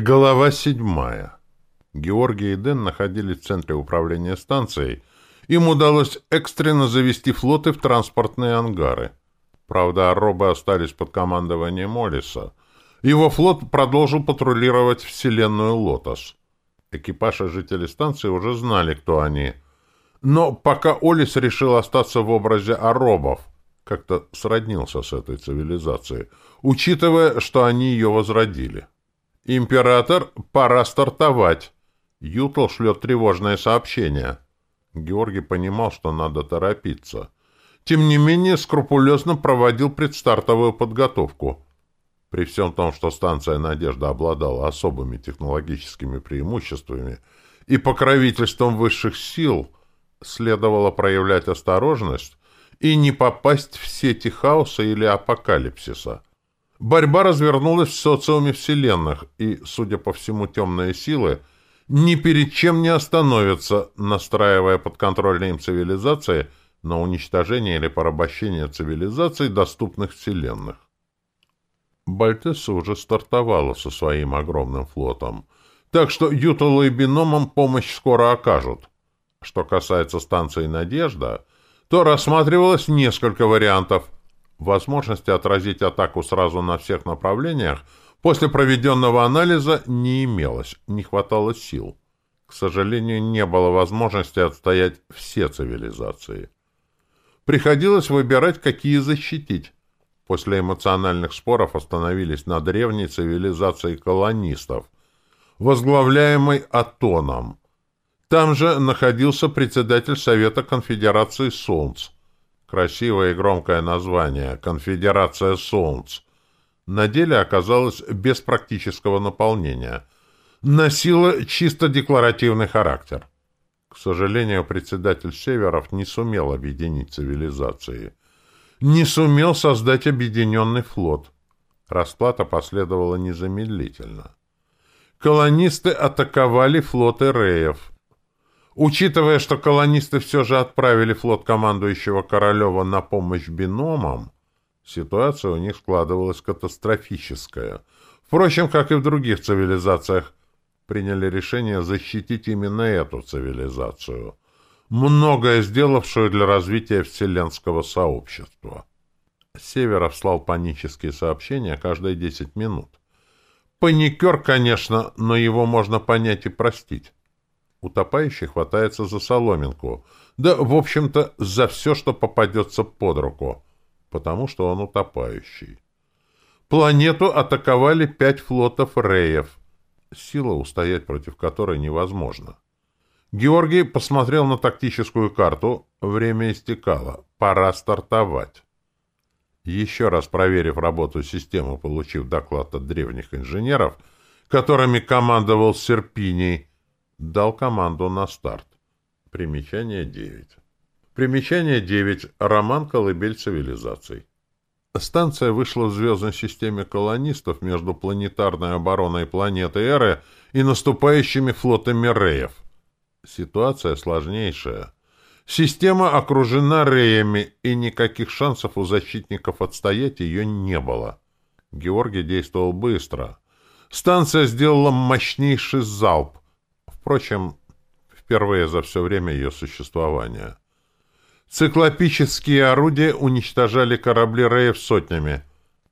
Глава седьмая. Георгий и Дэн находились в центре управления станцией. Им удалось экстренно завести флоты в транспортные ангары. Правда, робы остались под командованием Олиса. Его флот продолжил патрулировать вселенную «Лотос». Экипаж и жители станции уже знали, кто они. Но пока Олис решил остаться в образе аробов, как-то сроднился с этой цивилизацией, учитывая, что они ее возродили. «Император, пора стартовать!» Ютл шлет тревожное сообщение. Георгий понимал, что надо торопиться. Тем не менее, скрупулезно проводил предстартовую подготовку. При всем том, что станция «Надежда» обладала особыми технологическими преимуществами и покровительством высших сил, следовало проявлять осторожность и не попасть в сети хаоса или апокалипсиса. Борьба развернулась в социуме вселенных, и, судя по всему, темные силы ни перед чем не остановятся, настраивая подконтрольные им цивилизации на уничтожение или порабощение цивилизаций доступных вселенных. Бальтеса уже стартовала со своим огромным флотом, так что Юталу и Биномам помощь скоро окажут. Что касается станции «Надежда», то рассматривалось несколько вариантов – возможности отразить атаку сразу на всех направлениях, после проведенного анализа не имелось, не хватало сил. К сожалению, не было возможности отстоять все цивилизации. Приходилось выбирать, какие защитить. После эмоциональных споров остановились на древней цивилизации колонистов, возглавляемой Атоном. Там же находился председатель Совета Конфедерации Солнц, Красивое и громкое название «Конфедерация Солнц» на деле оказалась без практического наполнения, носила чисто декларативный характер. К сожалению, председатель Северов не сумел объединить цивилизации. Не сумел создать объединенный флот. Расплата последовала незамедлительно. Колонисты атаковали флоты Реев – Учитывая, что колонисты все же отправили флот командующего Королева на помощь биномам, ситуация у них складывалась катастрофическая. Впрочем, как и в других цивилизациях, приняли решение защитить именно эту цивилизацию, многое сделавшую для развития вселенского сообщества. Северов слал панические сообщения каждые 10 минут. Паникер, конечно, но его можно понять и простить. Утопающий хватается за соломинку. Да, в общем-то, за все, что попадется под руку, потому что он утопающий. Планету атаковали пять флотов Реев, сила устоять против которой невозможно. Георгий посмотрел на тактическую карту. Время истекало. Пора стартовать. Еще раз проверив работу системы, получив доклад от древних инженеров, которыми командовал Серпиний, дал команду на старт. Примечание 9. Примечание 9. Роман «Колыбель цивилизаций». Станция вышла в звездной системе колонистов между планетарной обороной планеты Эры и наступающими флотами Реев. Ситуация сложнейшая. Система окружена Реями, и никаких шансов у защитников отстоять ее не было. Георгий действовал быстро. Станция сделала мощнейший залп, впрочем, впервые за все время ее существования. Циклопические орудия уничтожали корабли Реев сотнями.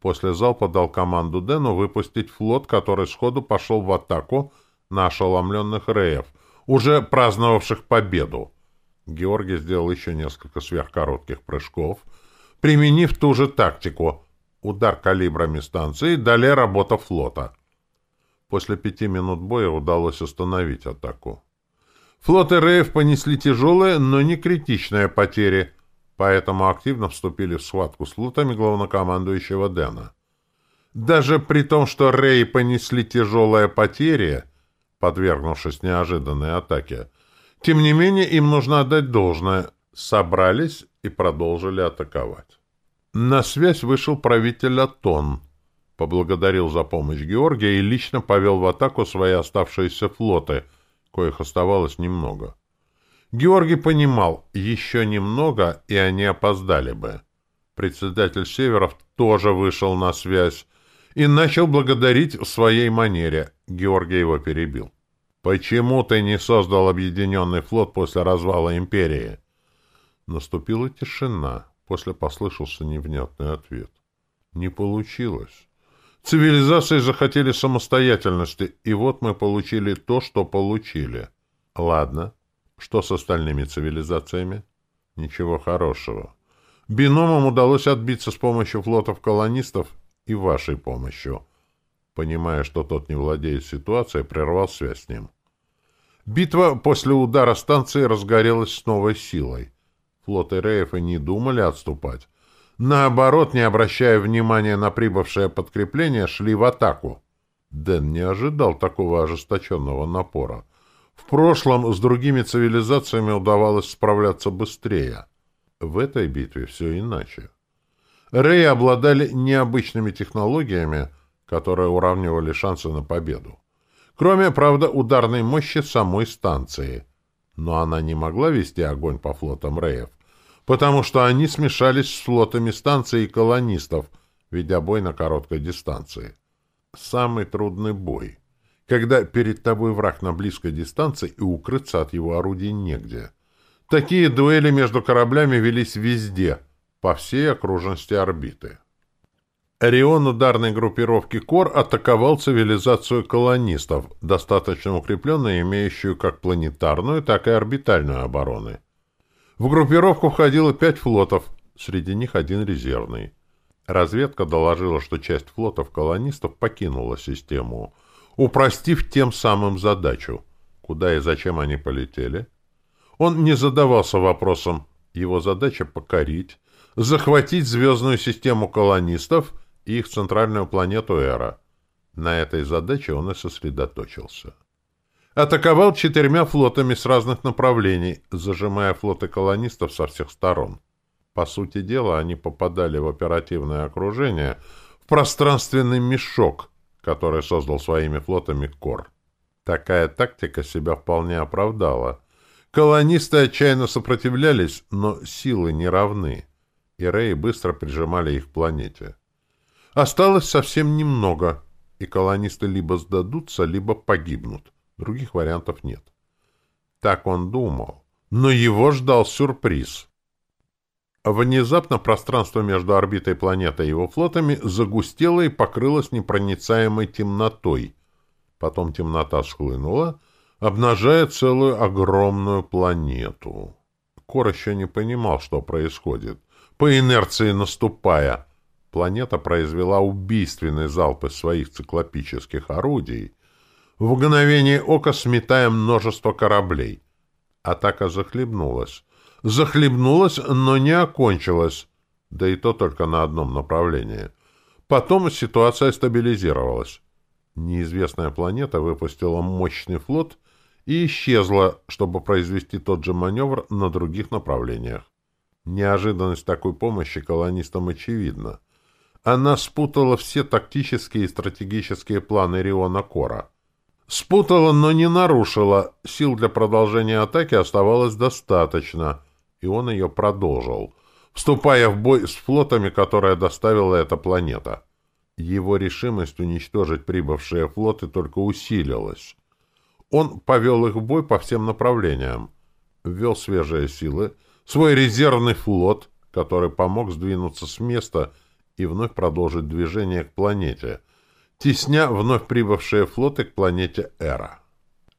После залпа дал команду Дену выпустить флот, который сходу пошел в атаку на ошеломленных Реев, уже праздновавших победу. Георгий сделал еще несколько сверхкоротких прыжков, применив ту же тактику — удар калибрами станции, далее работа флота — После пяти минут боя удалось остановить атаку. Флоты РФ понесли тяжелые, но не критичные потери, поэтому активно вступили в схватку с лутами главнокомандующего Дэна. Даже при том, что Рэи понесли тяжелые потери, подвергнувшись неожиданной атаке, тем не менее им нужно отдать должное, собрались и продолжили атаковать. На связь вышел правитель Атон — поблагодарил за помощь Георгия и лично повел в атаку свои оставшиеся флоты, коих оставалось немного. Георгий понимал, еще немного, и они опоздали бы. Председатель Северов тоже вышел на связь и начал благодарить в своей манере. Георгий его перебил. «Почему ты не создал объединенный флот после развала империи?» Наступила тишина. После послышался невнятный ответ. «Не получилось». Цивилизации захотели самостоятельности, и вот мы получили то, что получили. Ладно. Что с остальными цивилизациями? Ничего хорошего. Биномам удалось отбиться с помощью флотов-колонистов и вашей помощью. Понимая, что тот не владеет ситуацией, прервал связь с ним. Битва после удара станции разгорелась с новой силой. Флоты Реев и не думали отступать наоборот, не обращая внимания на прибывшее подкрепление, шли в атаку. Дэн не ожидал такого ожесточенного напора. В прошлом с другими цивилизациями удавалось справляться быстрее. В этой битве все иначе. Реи обладали необычными технологиями, которые уравнивали шансы на победу. Кроме, правда, ударной мощи самой станции. Но она не могла вести огонь по флотам Реев потому что они смешались с флотами станции и колонистов, ведя бой на короткой дистанции. Самый трудный бой, когда перед тобой враг на близкой дистанции и укрыться от его орудий негде. Такие дуэли между кораблями велись везде, по всей окружности орбиты. Орион ударной группировки Кор атаковал цивилизацию колонистов, достаточно укрепленную, имеющую как планетарную, так и орбитальную обороны. В группировку входило пять флотов, среди них один резервный. Разведка доложила, что часть флотов колонистов покинула систему, упростив тем самым задачу. Куда и зачем они полетели? Он не задавался вопросом. Его задача — покорить, захватить звездную систему колонистов и их центральную планету Эра. На этой задаче он и сосредоточился атаковал четырьмя флотами с разных направлений, зажимая флоты колонистов со всех сторон. По сути дела, они попадали в оперативное окружение, в пространственный мешок, который создал своими флотами Кор. Такая тактика себя вполне оправдала. Колонисты отчаянно сопротивлялись, но силы не равны, и Реи быстро прижимали их к планете. Осталось совсем немного, и колонисты либо сдадутся, либо погибнут. Других вариантов нет. Так он думал. Но его ждал сюрприз. Внезапно пространство между орбитой планеты и его флотами загустело и покрылось непроницаемой темнотой. Потом темнота схлынула, обнажая целую огромную планету. Кор еще не понимал, что происходит. По инерции наступая, планета произвела убийственный залп из своих циклопических орудий — в мгновение ока сметаем множество кораблей. Атака захлебнулась. Захлебнулась, но не окончилась. Да и то только на одном направлении. Потом ситуация стабилизировалась. Неизвестная планета выпустила мощный флот и исчезла, чтобы произвести тот же маневр на других направлениях. Неожиданность такой помощи колонистам очевидна. Она спутала все тактические и стратегические планы Риона Кора — Спутала, но не нарушила. Сил для продолжения атаки оставалось достаточно, и он ее продолжил, вступая в бой с флотами, которые доставила эта планета. Его решимость уничтожить прибывшие флоты только усилилась. Он повел их в бой по всем направлениям. Ввел свежие силы, свой резервный флот, который помог сдвинуться с места и вновь продолжить движение к планете — тесня вновь прибывшие флоты к планете Эра.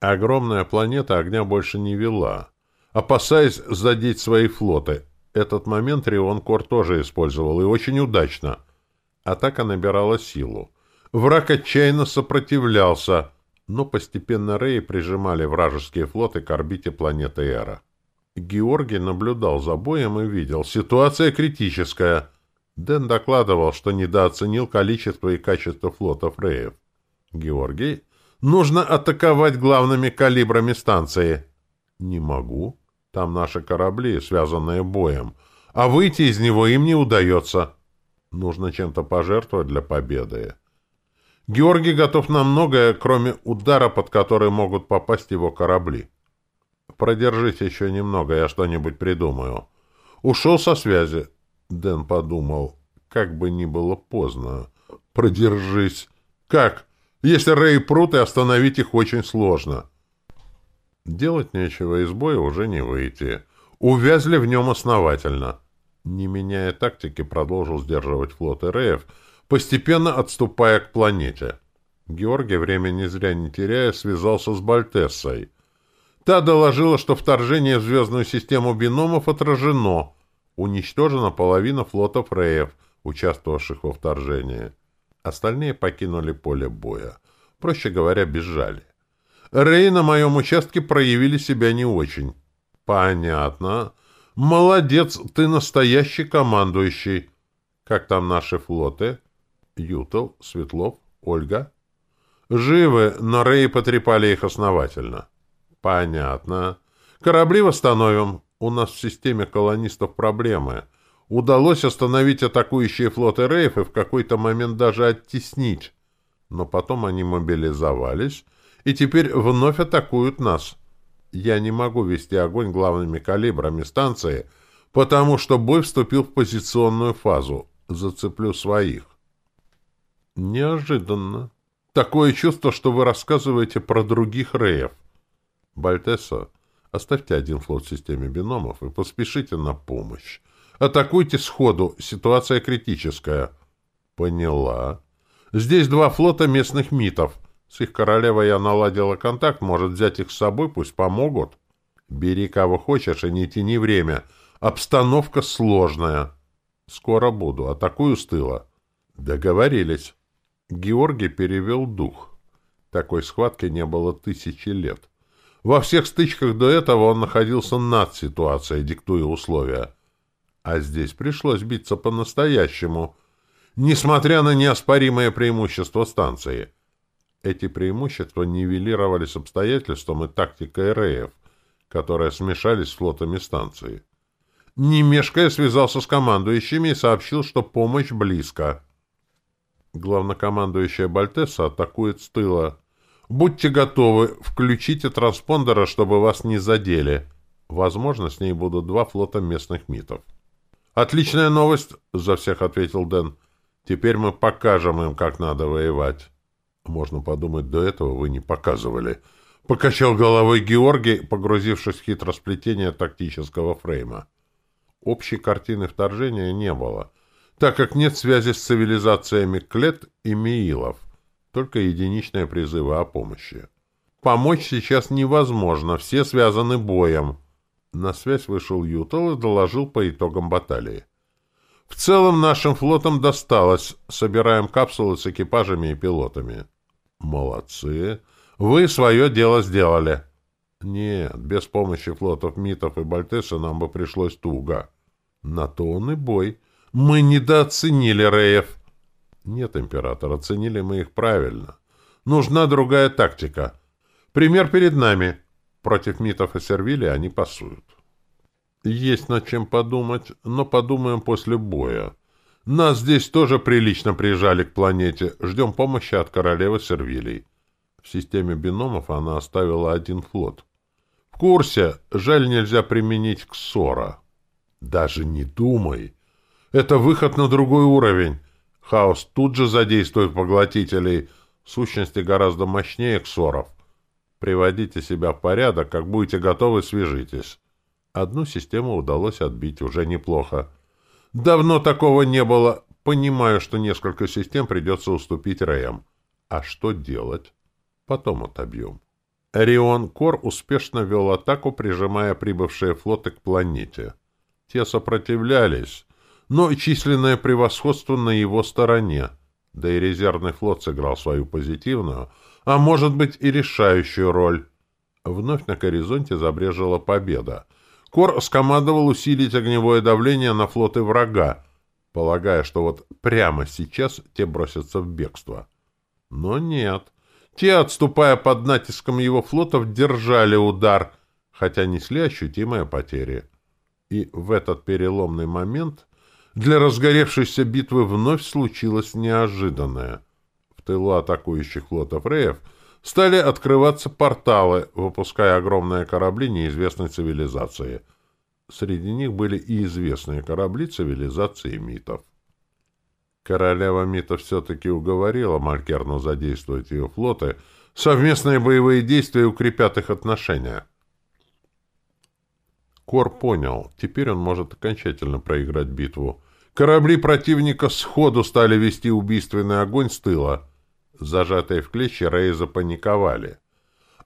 Огромная планета огня больше не вела, опасаясь задеть свои флоты. Этот момент Рион Кор тоже использовал, и очень удачно. Атака набирала силу. Враг отчаянно сопротивлялся, но постепенно Реи прижимали вражеские флоты к орбите планеты Эра. Георгий наблюдал за боем и видел, ситуация критическая — Дэн докладывал, что недооценил количество и качество флота Фреев. Георгий, нужно атаковать главными калибрами станции. Не могу. Там наши корабли, связанные боем. А выйти из него им не удается. Нужно чем-то пожертвовать для победы. Георгий готов на многое, кроме удара, под который могут попасть его корабли. Продержись еще немного, я что-нибудь придумаю. Ушел со связи. Дэн подумал, как бы ни было поздно. Продержись. Как? Если Рэй прут, и остановить их очень сложно. Делать нечего, из боя уже не выйти. Увязли в нем основательно. Не меняя тактики, продолжил сдерживать флот Эреев, постепенно отступая к планете. Георгий, время не зря не теряя, связался с Бальтессой. Та доложила, что вторжение в звездную систему биномов отражено — уничтожена половина флота фреев, участвовавших во вторжении. Остальные покинули поле боя. Проще говоря, бежали. Рей на моем участке проявили себя не очень. Понятно. Молодец, ты настоящий командующий. Как там наши флоты? Ютов, Светлов, Ольга. Живы, но Рей потрепали их основательно. Понятно. Корабли восстановим. У нас в системе колонистов проблемы. Удалось остановить атакующие флоты Рейф и в какой-то момент даже оттеснить. Но потом они мобилизовались и теперь вновь атакуют нас. Я не могу вести огонь главными калибрами станции, потому что бой вступил в позиционную фазу. Зацеплю своих. Неожиданно. Такое чувство, что вы рассказываете про других Реев. Бальтесо, Оставьте один флот в системе биномов и поспешите на помощь. Атакуйте сходу, ситуация критическая. Поняла. Здесь два флота местных митов. С их королевой я наладила контакт, может взять их с собой, пусть помогут. Бери кого хочешь и не тяни время. Обстановка сложная. Скоро буду, атакую с тыла. Договорились. Георгий перевел дух. Такой схватки не было тысячи лет. Во всех стычках до этого он находился над ситуацией, диктуя условия. А здесь пришлось биться по-настоящему, несмотря на неоспоримое преимущество станции. Эти преимущества нивелировались обстоятельством и тактикой РФ, которые смешались с флотами станции. Немешкая связался с командующими и сообщил, что помощь близко. Главнокомандующая Бальтеса атакует с тыла — «Будьте готовы, включите транспондера, чтобы вас не задели. Возможно, с ней будут два флота местных митов». «Отличная новость!» — за всех ответил Дэн. «Теперь мы покажем им, как надо воевать». «Можно подумать, до этого вы не показывали». Покачал головой Георгий, погрузившись в хитросплетение тактического фрейма. Общей картины вторжения не было, так как нет связи с цивилизациями Клет и Миилов, только единичное призывы о помощи. Помочь сейчас невозможно, все связаны боем. На связь вышел Ютол и доложил по итогам баталии. В целом нашим флотам досталось. Собираем капсулы с экипажами и пилотами. Молодцы. Вы свое дело сделали. Нет, без помощи флотов Митов и Бальтеса нам бы пришлось туго. На то он и бой. Мы недооценили Реев. Нет, император, оценили мы их правильно. Нужна другая тактика. Пример перед нами. Против митов и сервилия они пасуют. Есть над чем подумать, но подумаем после боя. Нас здесь тоже прилично прижали к планете. Ждем помощи от королевы сервилий. В системе биномов она оставила один флот. В курсе, жаль, нельзя применить ксора. Даже не думай. Это выход на другой уровень. Хаос тут же задействует поглотителей. Сущности гораздо мощнее ксоров. Приводите себя в порядок, как будете готовы, свяжитесь. Одну систему удалось отбить уже неплохо. Давно такого не было. Понимаю, что несколько систем придется уступить Рэям. А что делать? Потом отобьем. Рион Кор успешно вел атаку, прижимая прибывшие флоты к планете. Те сопротивлялись, но численное превосходство на его стороне, да и резервный флот сыграл свою позитивную, а может быть и решающую роль. Вновь на горизонте забрежила победа. Кор скомандовал усилить огневое давление на флоты врага, полагая, что вот прямо сейчас те бросятся в бегство. Но нет. Те, отступая под натиском его флотов, держали удар, хотя несли ощутимые потери. И в этот переломный момент для разгоревшейся битвы вновь случилось неожиданное. В тылу атакующих флота Фреев стали открываться порталы, выпуская огромные корабли неизвестной цивилизации. Среди них были и известные корабли цивилизации митов. Королева Мита все-таки уговорила Малькерну задействовать ее флоты, совместные боевые действия укрепят их отношения. Кор понял, теперь он может окончательно проиграть битву. Корабли противника сходу стали вести убийственный огонь с тыла. Зажатые в клещи Рей запаниковали.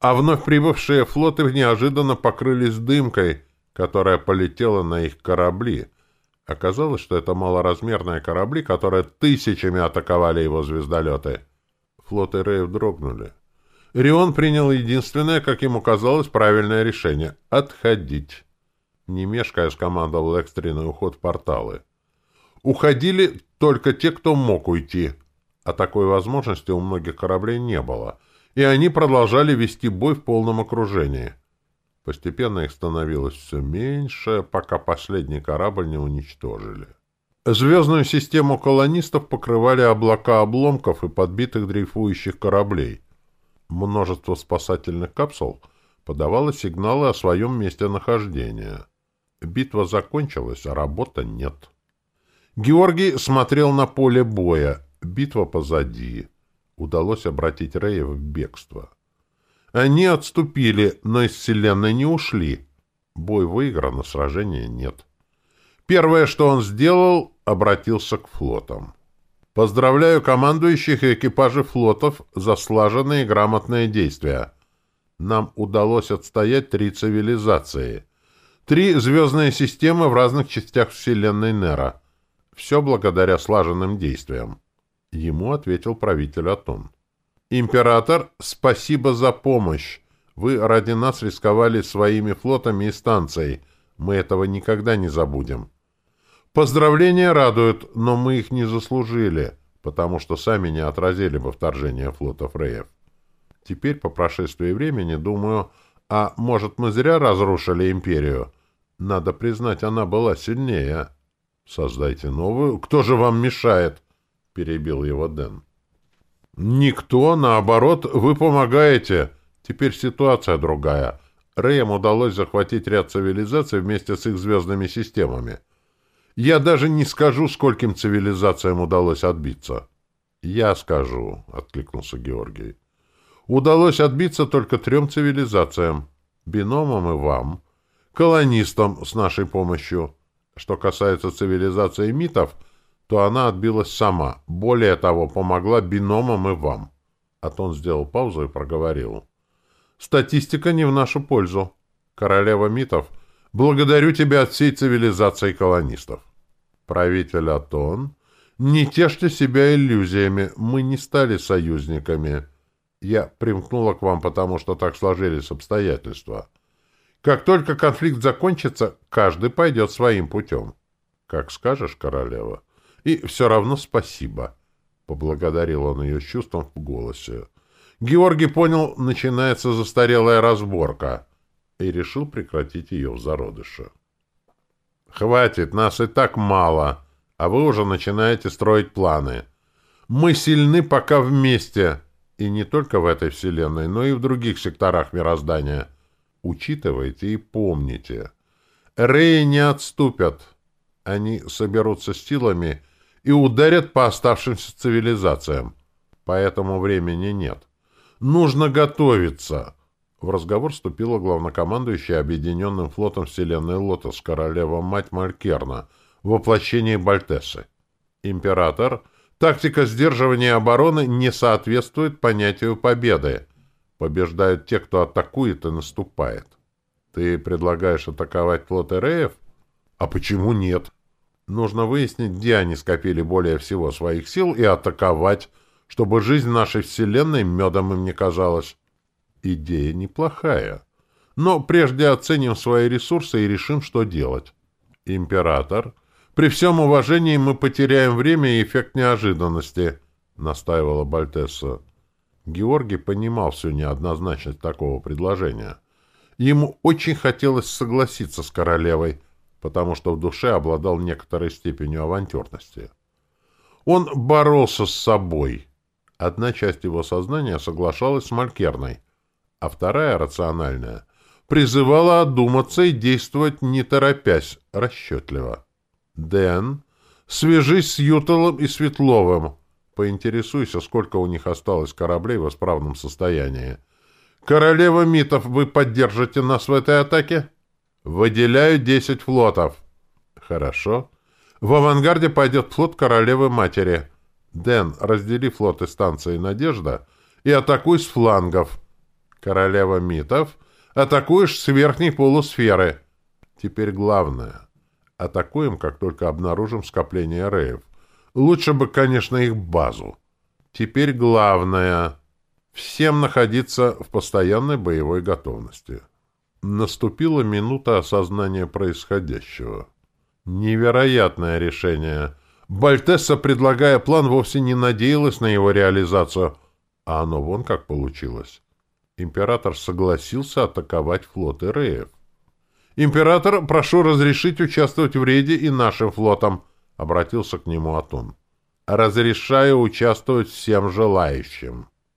А вновь прибывшие флоты неожиданно покрылись дымкой, которая полетела на их корабли. Оказалось, что это малоразмерные корабли, которые тысячами атаковали его звездолеты. Флоты Реев дрогнули. Рион принял единственное, как ему казалось, правильное решение — отходить. Не мешкая, скомандовал экстренный уход в порталы. Уходили только те, кто мог уйти. А такой возможности у многих кораблей не было, и они продолжали вести бой в полном окружении. Постепенно их становилось все меньше, пока последний корабль не уничтожили. Звездную систему колонистов покрывали облака обломков и подбитых дрейфующих кораблей. Множество спасательных капсул подавало сигналы о своем месте нахождения. Битва закончилась, а работа нет. Георгий смотрел на поле боя. Битва позади. Удалось обратить Рея в бегство. Они отступили, но из вселенной не ушли. Бой выигран, а сражения нет. Первое, что он сделал, обратился к флотам. Поздравляю командующих и экипажи флотов за слаженные и грамотные действия. Нам удалось отстоять три цивилизации — Три звездные системы в разных частях Вселенной Нера. Все благодаря слаженным действиям. Ему ответил правитель Атон. «Император, спасибо за помощь. Вы ради нас рисковали своими флотами и станцией. Мы этого никогда не забудем. Поздравления радуют, но мы их не заслужили, потому что сами не отразили бы вторжение флота Фреев. Теперь, по прошествии времени, думаю, а может мы зря разрушили империю?» Надо признать, она была сильнее. Создайте новую. Кто же вам мешает? Перебил его Дэн. Никто, наоборот, вы помогаете. Теперь ситуация другая. Рэям удалось захватить ряд цивилизаций вместе с их звездными системами. Я даже не скажу, скольким цивилизациям удалось отбиться. Я скажу, откликнулся Георгий. Удалось отбиться только трем цивилизациям. Биномам и вам — колонистам с нашей помощью. Что касается цивилизации митов, то она отбилась сама. Более того, помогла биномам и вам. Атон сделал паузу и проговорил. Статистика не в нашу пользу. Королева митов, благодарю тебя от всей цивилизации колонистов. Правитель Атон, не тешьте себя иллюзиями, мы не стали союзниками. Я примкнула к вам, потому что так сложились обстоятельства. — как только конфликт закончится, каждый пойдет своим путем. — Как скажешь, королева. И все равно спасибо, — поблагодарил он ее чувством в голосе. Георгий понял, начинается застарелая разборка, и решил прекратить ее в зародыше. — Хватит, нас и так мало, а вы уже начинаете строить планы. Мы сильны пока вместе, и не только в этой вселенной, но и в других секторах мироздания — Учитывайте и помните. Реи не отступят. Они соберутся с силами и ударят по оставшимся цивилизациям. Поэтому времени нет. Нужно готовиться. В разговор вступила главнокомандующая Объединенным флотом Вселенной Лотос, королева-мать Малькерна, воплощение Бальтесы. Император, тактика сдерживания обороны не соответствует понятию победы побеждают те, кто атакует и наступает. Ты предлагаешь атаковать флот РФ? А почему нет? Нужно выяснить, где они скопили более всего своих сил и атаковать, чтобы жизнь нашей Вселенной медом им не казалась. Идея неплохая. Но прежде оценим свои ресурсы и решим, что делать. Император, при всем уважении мы потеряем время и эффект неожиданности, настаивала Бальтесса. Георгий понимал всю неоднозначность такого предложения. Ему очень хотелось согласиться с королевой, потому что в душе обладал некоторой степенью авантюрности. Он боролся с собой. Одна часть его сознания соглашалась с Малькерной, а вторая, рациональная, призывала одуматься и действовать не торопясь, расчетливо. «Дэн, свяжись с Ютелом и Светловым», Поинтересуйся, сколько у них осталось кораблей в исправном состоянии. Королева Митов, вы поддержите нас в этой атаке? Выделяю 10 флотов. Хорошо. В авангарде пойдет флот королевы матери. Дэн, раздели флоты станции «Надежда» и атакуй с флангов. Королева Митов, атакуешь с верхней полусферы. Теперь главное. Атакуем, как только обнаружим скопление реев. Лучше бы, конечно, их базу. Теперь главное — всем находиться в постоянной боевой готовности. Наступила минута осознания происходящего. Невероятное решение. Бальтесса, предлагая план, вовсе не надеялась на его реализацию, а оно вон как получилось. Император согласился атаковать флот Иреев. «Император, прошу разрешить участвовать в рейде и нашим флотам обратился к нему Атун. «Разрешаю участвовать всем желающим».